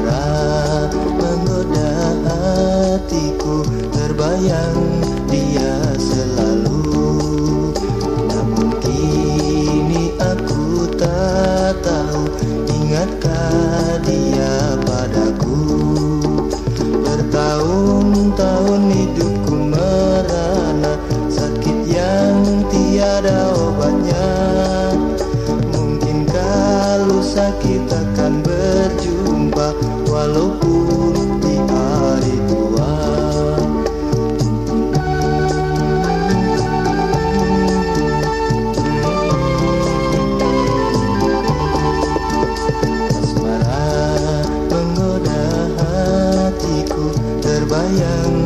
harap menggoda hatiku terbayang dia selalu. Namun kini aku tak tahu ingatkah dia padaku? Bertahun-tahun hidupku merana sakit yang tiada sakit akan berjumpa Walaupun di hari tua. Asmara menggoda hatiku Terbayang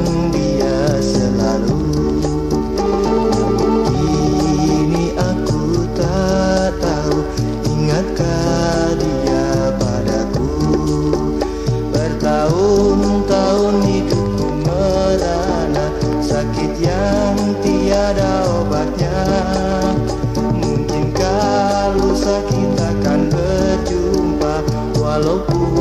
Walaupun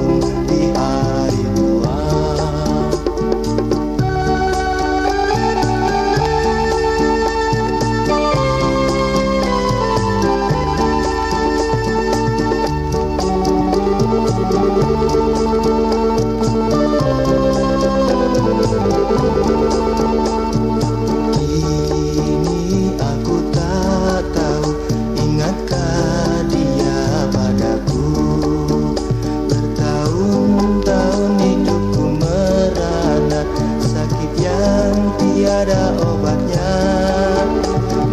tiada obatnya.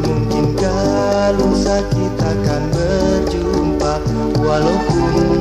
Mungkinkah lusa kita akan berjumpa Walaupun